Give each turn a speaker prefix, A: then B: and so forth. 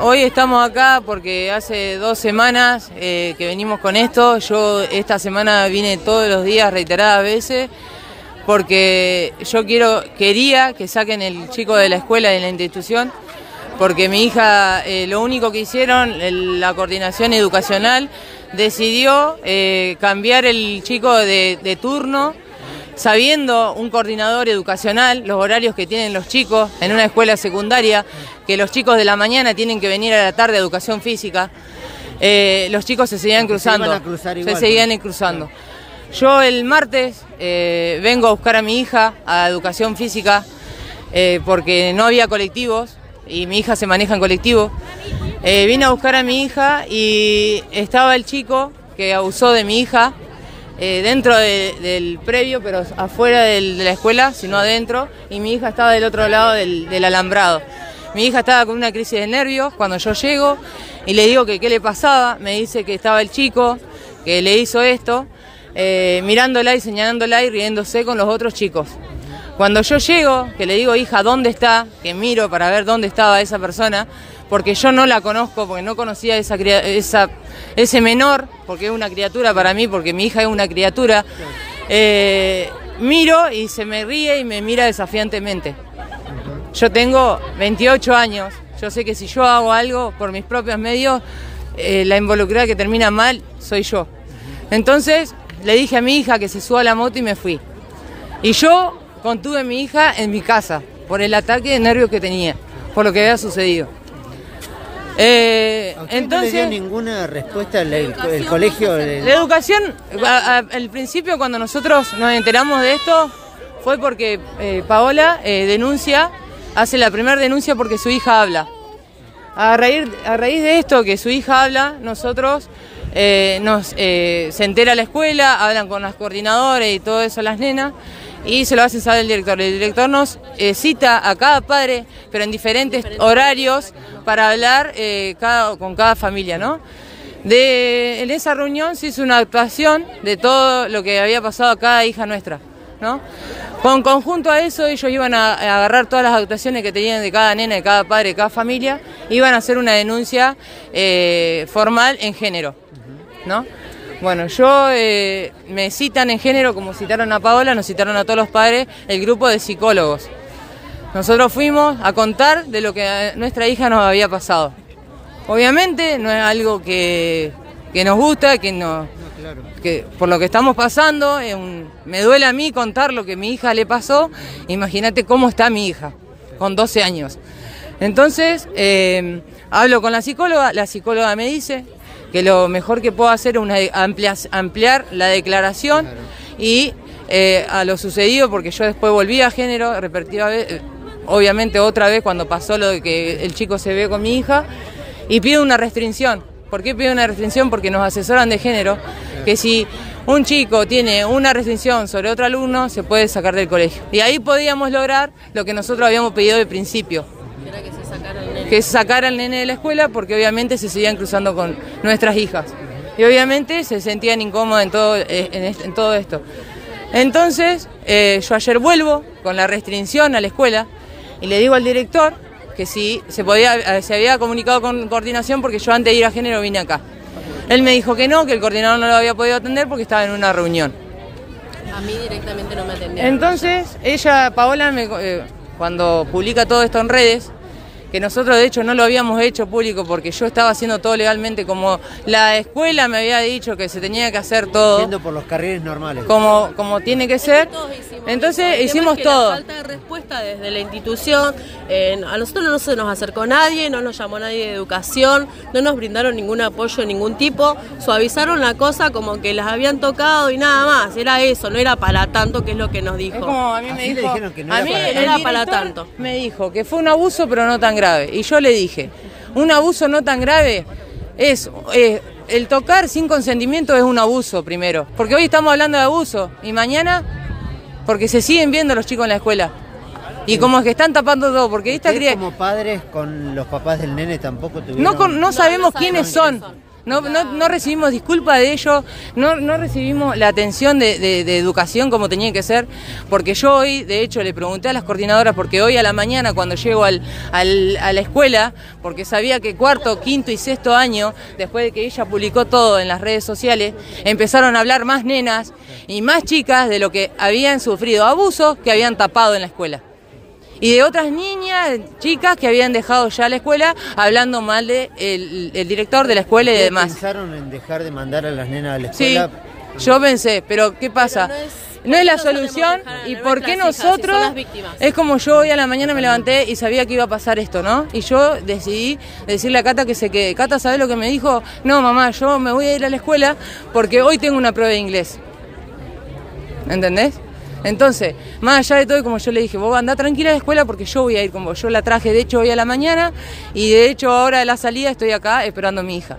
A: Hoy estamos acá porque hace dos semanas eh, que venimos con esto. Yo esta semana vine todos los días reiteradas veces porque yo quiero quería que saquen el chico de la escuela de la institución porque mi hija eh, lo único que hicieron la coordinación educacional decidió eh, cambiar el chico de, de turno sabiendo un coordinador educacional los horarios que tienen los chicos en una escuela secundaria, que los chicos de la mañana tienen que venir a la tarde a educación física, eh, los chicos se seguían cruzando, se, seguían cruzando. Yo el martes eh, vengo a buscar a mi hija a educación física eh, porque no había colectivos y mi hija se maneja en colectivo. vine a buscar a mi hija y estaba el chico que abusó de mi hija eh, dentro del previo, pero afuera de la escuela, sino adentro, y mi hija estaba del otro lado del, alambrado. Mi hija estaba con una crisis de nervios cuando yo llego y le digo que qué le pasaba, me dice que estaba el chico, que le hizo esto, eh, mirándola y señalándola y riéndose con los otros chicos. Cuando yo llego, que le digo, hija, ¿dónde está? Que miro para ver dónde estaba esa persona, porque yo no la conozco, porque no conocía esa, esa, ese menor, porque es una criatura para mí, porque mi hija es una criatura. Eh, miro y se me ríe y me mira desafiantemente. Yo tengo 28 años, yo sé que si yo hago algo por mis propios medios, eh, la involucrada que termina mal soy yo. Entonces le dije a mi hija que se suba a la moto y me fui. Y yo contuve a mi hija en mi casa por el ataque de nervios que tenía, por lo que había sucedido.
B: Eh, entonces, no le dio ninguna respuesta el, colegio?
A: La educación, al principio cuando nosotros nos enteramos de esto, fue porque eh, Paola eh, denuncia, hace la primera denuncia porque su hija habla. A raíz, a raíz de esto, que su hija habla, nosotros nos, se entera la escuela, hablan con las coordinadoras y todo eso las nenas, y se lo hacen saber el director. El director nos eh, cita a cada padre, pero en diferentes horarios, para hablar eh, cada, con cada familia, ¿no? De, en esa reunión se hizo una actuación de todo lo que había pasado a cada hija nuestra, ¿no? Con conjunto a eso ellos iban a, agarrar todas las actuaciones que tenían de cada nena, de cada padre, de cada familia, iban a hacer una denuncia eh, formal en género, ¿no? Bueno, yo eh, me citan en género, como citaron a Paola, nos citaron a todos los padres, el grupo de psicólogos. Nosotros fuimos a contar de lo que a nuestra hija nos había pasado. Obviamente no es algo que, nos gusta, que, no, que por lo que estamos pasando, me duele a mí contar lo que mi hija le pasó. Imagínate cómo está mi hija, con 12 años. Entonces, eh, hablo con la psicóloga, la psicóloga me dice, que lo mejor que puedo hacer es ampliar, la declaración y eh, a lo sucedido, porque yo después volví a género, vez, eh, obviamente otra vez cuando pasó lo de que el chico se ve con mi hija, y pido una restricción. ¿Por qué pido una restricción? Porque nos asesoran de género, que si un chico tiene una restricción sobre otro alumno, se puede sacar del colegio. Y ahí podíamos lograr lo que nosotros habíamos pedido de principio que es sacar al nene de la escuela porque obviamente se seguían cruzando con nuestras hijas. Y obviamente se sentían incómodas en todo, eh, en, todo esto. Entonces, eh, yo ayer vuelvo con la restricción a la escuela y le digo al director que si se, podía, eh, se había comunicado con coordinación porque yo antes de ir a género vine acá. Él me dijo que no, que el coordinador no lo había podido atender porque estaba en una reunión.
C: A mí directamente no me atendía.
A: Entonces, ella, Paola, me, cuando publica todo esto en redes, que nosotros de hecho no lo habíamos hecho público porque yo estaba haciendo todo legalmente como la escuela me había dicho que se tenía que hacer todo.
B: Yendo por los carriles normales.
A: Como, como tiene que ser. Entonces hicimos todo.
C: Desde la institución, a nosotros no se nos acercó nadie, no nos llamó nadie de educación, no nos brindaron ningún apoyo de ningún tipo, suavizaron la cosa como que las habían tocado y nada más, era eso, no era para tanto, que es lo que nos dijo.
A: a mí me dijo,
C: que no era, para, tanto.
A: Me dijo que fue un abuso pero no tan grave y yo le dije, un abuso no tan grave es... Eh, el tocar sin consentimiento es un abuso primero, porque hoy estamos hablando de abuso y mañana porque se siguen viendo los chicos en la escuela. Y como es que están tapando todo, porque esta
B: como padres con los papás del nene tampoco
A: tuvieron... No, no sabemos quiénes son. No, no, no. recibimos disculpa de ellos, no, no recibimos la atención de, de- de educación como tenía que ser, porque yo hoy, de hecho, le pregunté a las coordinadoras, porque hoy a la mañana cuando llego al, al- a la escuela, porque sabía que cuarto, quinto y sexto año, después de que ella publicó todo en las redes sociales, empezaron a hablar más nenas y más chicas de lo que habían sufrido abusos que habían tapado en la escuela y de otras niñas, chicas que habían dejado ya la escuela hablando mal de el, el director de la escuela y
B: ¿Ustedes
A: demás.
B: pensaron en dejar de mandar a las nenas a la
A: Sí,
B: escuela?
A: yo pensé, pero ¿qué pasa?
C: Pero no es-
A: no es la solución y por qué
C: si
A: nosotros
C: son las víctimas.
A: es como yo hoy a la mañana me levanté y sabía que iba a pasar esto, ¿no? Y yo decidí decirle a Cata que se quede. Cata, ¿sabes lo que me dijo? No, mamá, yo me voy a ir a la escuela porque hoy tengo una prueba de inglés. ¿Entendés? Entonces, más allá de todo, como yo le dije, vos andá tranquila a la escuela porque yo voy a ir con vos. Yo la traje, de hecho, hoy a la mañana y de hecho ahora de la salida estoy acá esperando a mi hija.